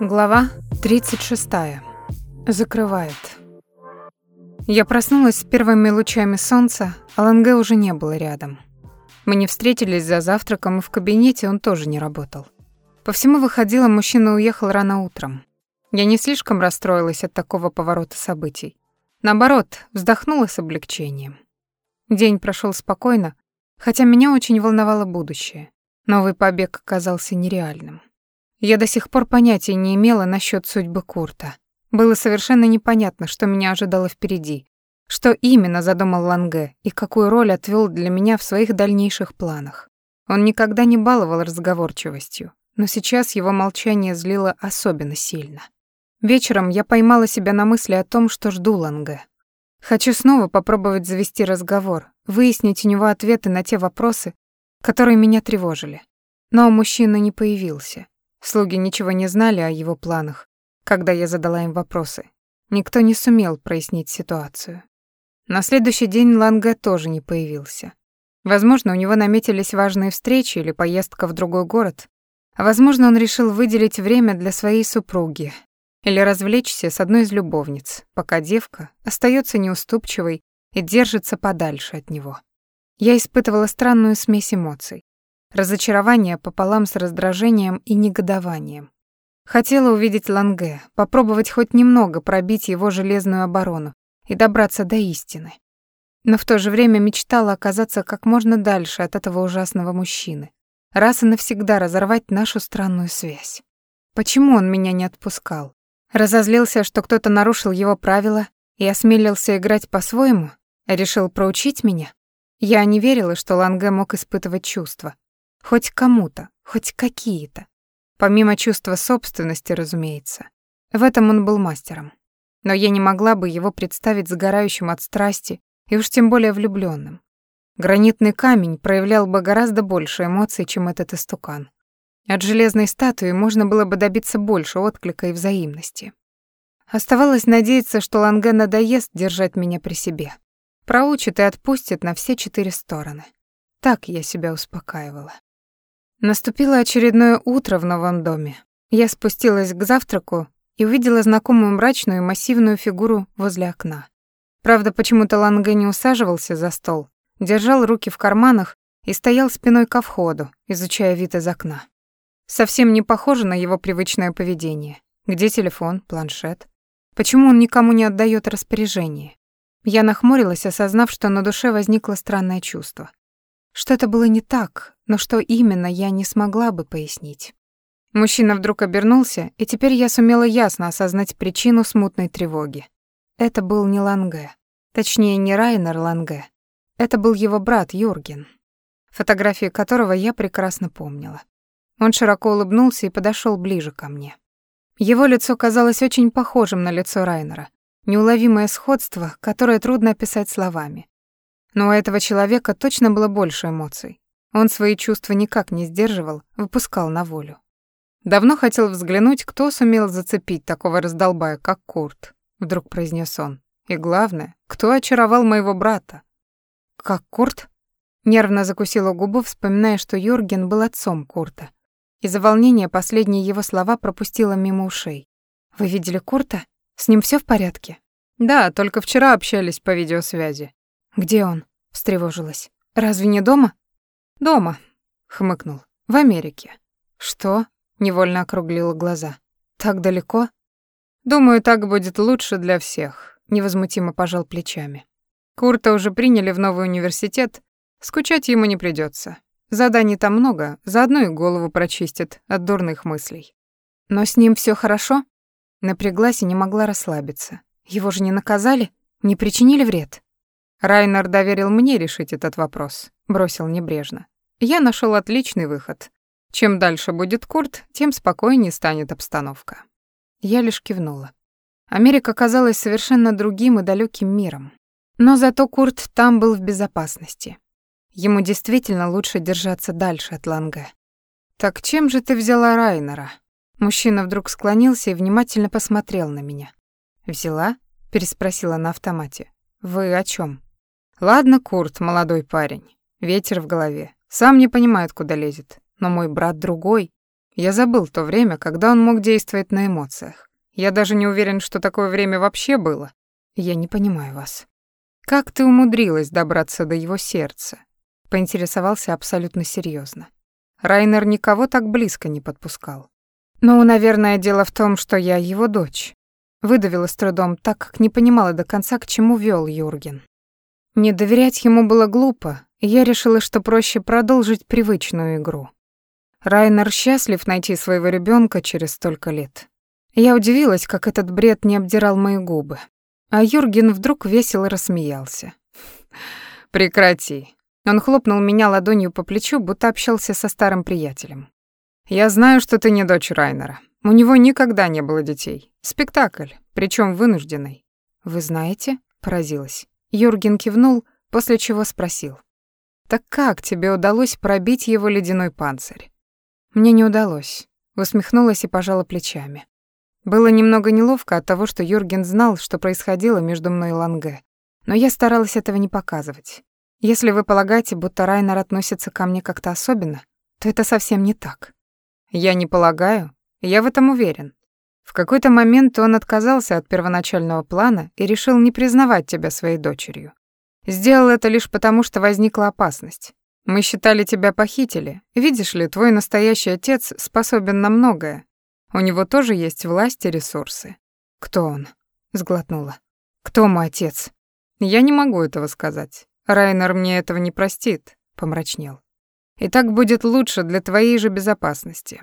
Глава 36. Закрывает. Я проснулась с первыми лучами солнца, а Ланге уже не было рядом. Мы не встретились за завтраком, и в кабинете он тоже не работал. По всему выходило, мужчина уехал рано утром. Я не слишком расстроилась от такого поворота событий. Наоборот, вздохнула с облегчением. День прошел спокойно, хотя меня очень волновало будущее. Новый побег оказался нереальным. Я до сих пор понятия не имела насчет судьбы Курта. Было совершенно непонятно, что меня ожидало впереди, что именно задумал Ланге и какую роль отвел для меня в своих дальнейших планах. Он никогда не баловал разговорчивостью, но сейчас его молчание злило особенно сильно. Вечером я поймала себя на мысли о том, что жду Ланге. Хочу снова попробовать завести разговор, выяснить у него ответы на те вопросы, которые меня тревожили. Но мужчина не появился. Слуги ничего не знали о его планах, когда я задала им вопросы. Никто не сумел прояснить ситуацию. На следующий день Ланге тоже не появился. Возможно, у него наметились важные встречи или поездка в другой город, а возможно, он решил выделить время для своей супруги или развлечься с одной из любовниц, пока девка остается неуступчивой и держится подальше от него. Я испытывала странную смесь эмоций. Разочарование пополам с раздражением и негодованием. Хотела увидеть Ланге, попробовать хоть немного пробить его железную оборону и добраться до истины. Но в то же время мечтала оказаться как можно дальше от этого ужасного мужчины, раз и навсегда разорвать нашу странную связь. Почему он меня не отпускал? Разозлился, что кто-то нарушил его правила и осмелился играть по-своему? Решил проучить меня? Я не верила, что Ланге мог испытывать чувства. Хоть кому-то, хоть какие-то. Помимо чувства собственности, разумеется. В этом он был мастером. Но я не могла бы его представить сгорающим от страсти и уж тем более влюбленным. Гранитный камень проявлял бы гораздо больше эмоций, чем этот истукан. От железной статуи можно было бы добиться больше отклика и взаимности. Оставалось надеяться, что Ланге надоест держать меня при себе. Проучит и отпустит на все четыре стороны. Так я себя успокаивала. Наступило очередное утро в новом доме. Я спустилась к завтраку и увидела знакомую мрачную массивную фигуру возле окна. Правда, почему-то Ланге не усаживался за стол, держал руки в карманах и стоял спиной ко входу, изучая вид из окна. Совсем не похоже на его привычное поведение. Где телефон, планшет? Почему он никому не отдает распоряжение? Я нахмурилась, осознав, что на душе возникло странное чувство. Что-то было не так, но что именно, я не смогла бы пояснить. Мужчина вдруг обернулся, и теперь я сумела ясно осознать причину смутной тревоги. Это был не Ланге. Точнее, не Райнер Ланге. Это был его брат Юрген, фотографии которого я прекрасно помнила. Он широко улыбнулся и подошел ближе ко мне. Его лицо казалось очень похожим на лицо Райнера. Неуловимое сходство, которое трудно описать словами. Но у этого человека точно было больше эмоций. Он свои чувства никак не сдерживал, выпускал на волю. Давно хотел взглянуть, кто сумел зацепить такого раздолбая, как Курт, вдруг произнес он. И главное, кто очаровал моего брата? Как Курт? Нервно закусила губу, вспоминая, что Юрген был отцом Курта. Из-за волнения последние его слова пропустила мимо ушей. Вы видели Курта? С ним все в порядке? Да, только вчера общались по видеосвязи. «Где он?» — встревожилась. «Разве не дома?» «Дома», — хмыкнул. «В Америке». «Что?» — невольно округлила глаза. «Так далеко?» «Думаю, так будет лучше для всех», — невозмутимо пожал плечами. «Курта уже приняли в новый университет, скучать ему не придется. Заданий там много, заодно и голову прочистит от дурных мыслей». «Но с ним все хорошо?» Напряглась и не могла расслабиться. «Его же не наказали? Не причинили вред?» Райнер доверил мне решить этот вопрос, бросил небрежно. Я нашел отличный выход. Чем дальше будет Курт, тем спокойнее станет обстановка. Я лишь кивнула. Америка казалась совершенно другим и далеким миром. Но зато Курт там был в безопасности. Ему действительно лучше держаться дальше от Ланге. «Так чем же ты взяла Райнера?» Мужчина вдруг склонился и внимательно посмотрел на меня. «Взяла?» — переспросила на автомате. «Вы о чем? Ладно, Курт, молодой парень. Ветер в голове. Сам не понимает, куда лезет. Но мой брат другой. Я забыл то время, когда он мог действовать на эмоциях. Я даже не уверен, что такое время вообще было. Я не понимаю вас. Как ты умудрилась добраться до его сердца? Поинтересовался абсолютно серьезно. Райнер никого так близко не подпускал. Ну, наверное, дело в том, что я его дочь. Выдавила с трудом, так как не понимала до конца, к чему вел Юрген. Не доверять ему было глупо, я решила, что проще продолжить привычную игру. Райнер счастлив найти своего ребенка через столько лет. Я удивилась, как этот бред не обдирал мои губы. А Юрген вдруг весело рассмеялся. «Прекрати». Он хлопнул меня ладонью по плечу, будто общался со старым приятелем. «Я знаю, что ты не дочь Райнера. У него никогда не было детей. Спектакль, причем вынужденный». «Вы знаете?» — поразилась. Юрген кивнул, после чего спросил. «Так как тебе удалось пробить его ледяной панцирь?» «Мне не удалось», — усмехнулась и пожала плечами. Было немного неловко от того, что Юрген знал, что происходило между мной и Ланге, но я старалась этого не показывать. Если вы полагаете, будто Райнер относится ко мне как-то особенно, то это совсем не так. Я не полагаю, я в этом уверен. В какой-то момент он отказался от первоначального плана и решил не признавать тебя своей дочерью. Сделал это лишь потому, что возникла опасность. Мы считали тебя похитили. Видишь ли, твой настоящий отец способен на многое. У него тоже есть власть и ресурсы. Кто он? сглотнула. Кто мой отец? Я не могу этого сказать. Райнер мне этого не простит, помрачнел. И так будет лучше для твоей же безопасности.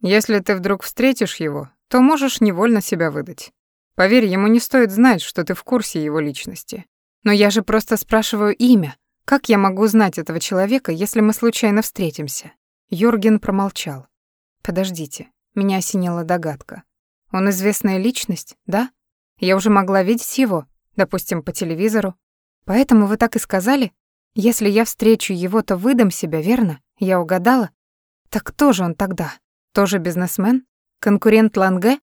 Если ты вдруг встретишь его, то можешь невольно себя выдать. Поверь, ему не стоит знать, что ты в курсе его личности. Но я же просто спрашиваю имя. Как я могу знать этого человека, если мы случайно встретимся? Юрген промолчал. Подождите, меня осенила догадка. Он известная личность, да? Я уже могла видеть его, допустим, по телевизору. Поэтому вы так и сказали? Если я встречу его, то выдам себя, верно? Я угадала? Так кто же он тогда? Тоже бизнесмен? Конкурент Ланге?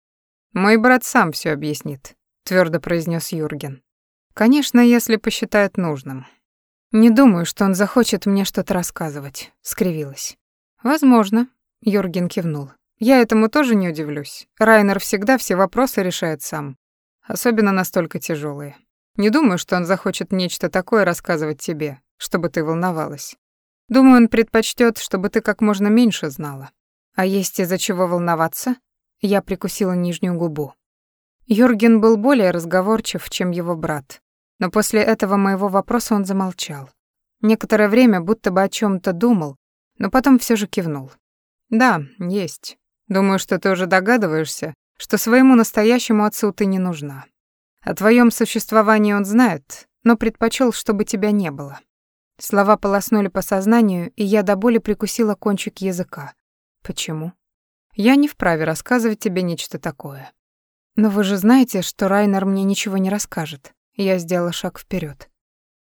Мой брат сам все объяснит, твердо произнес Юрген. Конечно, если посчитает нужным. Не думаю, что он захочет мне что-то рассказывать, скривилась. Возможно, Юрген кивнул. Я этому тоже не удивлюсь. Райнер всегда все вопросы решает сам, особенно настолько тяжелые. Не думаю, что он захочет нечто такое рассказывать тебе, чтобы ты волновалась. Думаю, он предпочтет, чтобы ты как можно меньше знала. А есть из-за чего волноваться? Я прикусила нижнюю губу. Юрген был более разговорчив, чем его брат. Но после этого моего вопроса он замолчал. Некоторое время будто бы о чем то думал, но потом все же кивнул. «Да, есть. Думаю, что ты уже догадываешься, что своему настоящему отцу ты не нужна. О твоем существовании он знает, но предпочел, чтобы тебя не было. Слова полоснули по сознанию, и я до боли прикусила кончик языка. Почему? Я не вправе рассказывать тебе нечто такое. Но вы же знаете, что Райнер мне ничего не расскажет. Я сделала шаг вперед.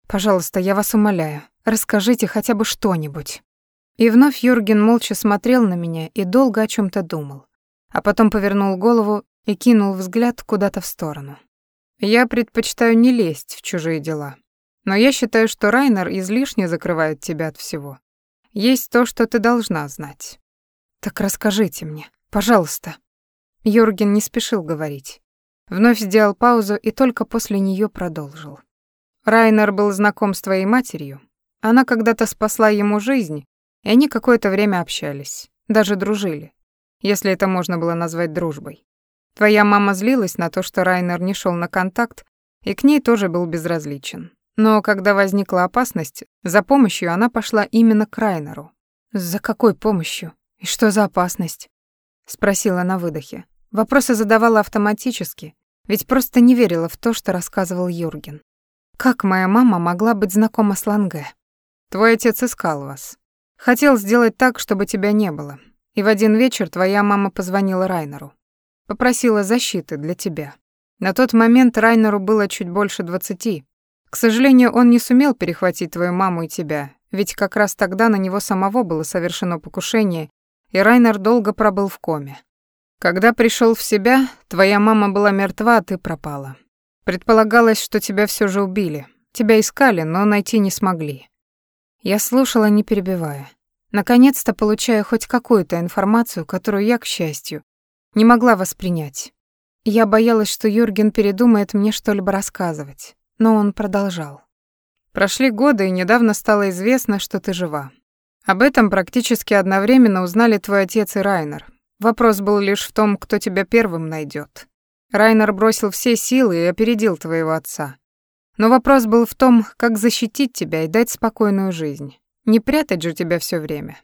Пожалуйста, я вас умоляю, расскажите хотя бы что-нибудь. И вновь Юрген молча смотрел на меня и долго о чем то думал, а потом повернул голову и кинул взгляд куда-то в сторону. Я предпочитаю не лезть в чужие дела. Но я считаю, что Райнер излишне закрывает тебя от всего. Есть то, что ты должна знать. Так расскажите мне, пожалуйста. Юрген не спешил говорить. Вновь сделал паузу и только после нее продолжил. Райнер был знаком с твоей матерью. Она когда-то спасла ему жизнь, и они какое-то время общались, даже дружили, если это можно было назвать дружбой. Твоя мама злилась на то, что Райнер не шел на контакт, и к ней тоже был безразличен. Но когда возникла опасность, за помощью она пошла именно к Райнеру. «За какой помощью? И что за опасность?» — спросила на выдохе. Вопросы задавала автоматически, ведь просто не верила в то, что рассказывал Юрген. «Как моя мама могла быть знакома с Ланге?» «Твой отец искал вас. Хотел сделать так, чтобы тебя не было. И в один вечер твоя мама позвонила Райнеру. Попросила защиты для тебя. На тот момент Райнеру было чуть больше двадцати, к сожалению, он не сумел перехватить твою маму и тебя, ведь как раз тогда на него самого было совершено покушение, и Райнер долго пробыл в коме. Когда пришел в себя, твоя мама была мертва, а ты пропала. Предполагалось, что тебя все же убили. Тебя искали, но найти не смогли. Я слушала, не перебивая. Наконец-то получая хоть какую-то информацию, которую я, к счастью, не могла воспринять. Я боялась, что Юрген передумает мне что-либо рассказывать, но он продолжал. Прошли годы, и недавно стало известно, что ты жива. Об этом практически одновременно узнали твой отец и Райнер. Вопрос был лишь в том, кто тебя первым найдет. Райнер бросил все силы и опередил твоего отца. Но вопрос был в том, как защитить тебя и дать спокойную жизнь. Не прятать же тебя все время.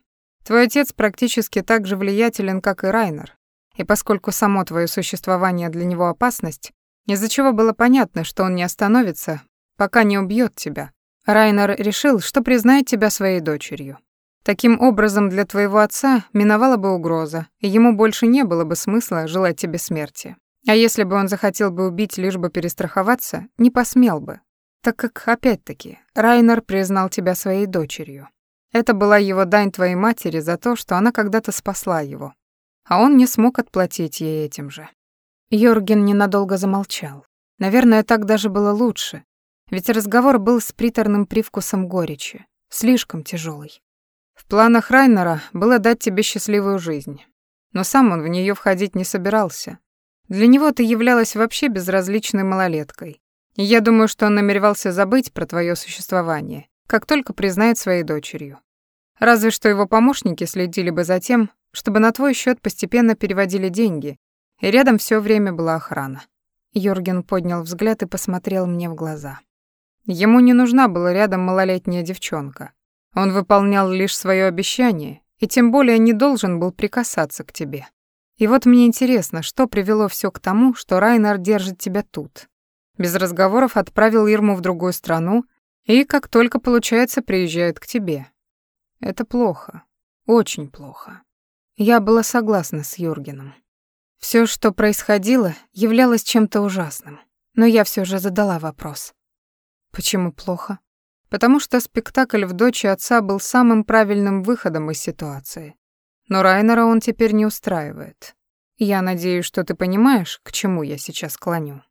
Твой отец практически так же влиятелен, как и Райнер. И поскольку само твое существование для него опасность, из-за чего было понятно, что он не остановится, пока не убьет тебя, Райнер решил, что признает тебя своей дочерью. Таким образом, для твоего отца миновала бы угроза, и ему больше не было бы смысла желать тебе смерти. А если бы он захотел бы убить, лишь бы перестраховаться, не посмел бы, так как, опять-таки, Райнер признал тебя своей дочерью. Это была его дань твоей матери за то, что она когда-то спасла его. А он не смог отплатить ей этим же. Йорген ненадолго замолчал. Наверное, так даже было лучше, ведь разговор был с приторным привкусом горечи, слишком тяжелый. В планах Райнера было дать тебе счастливую жизнь, но сам он в нее входить не собирался. Для него ты являлась вообще безразличной малолеткой, и я думаю, что он намеревался забыть про твое существование, как только признает своей дочерью. Разве что его помощники следили бы за тем, чтобы на твой счет постепенно переводили деньги, и рядом все время была охрана. Йорген поднял взгляд и посмотрел мне в глаза. Ему не нужна была рядом малолетняя девчонка. Он выполнял лишь свое обещание, и тем более не должен был прикасаться к тебе. И вот мне интересно, что привело все к тому, что Райнар держит тебя тут, без разговоров отправил Ирму в другую страну и, как только получается, приезжает к тебе. Это плохо. Очень плохо. Я была согласна с Юргеном. Все, что происходило, являлось чем-то ужасным. Но я все же задала вопрос. Почему плохо? Потому что спектакль в дочи отца был самым правильным выходом из ситуации. Но Райнера он теперь не устраивает. Я надеюсь, что ты понимаешь, к чему я сейчас клоню.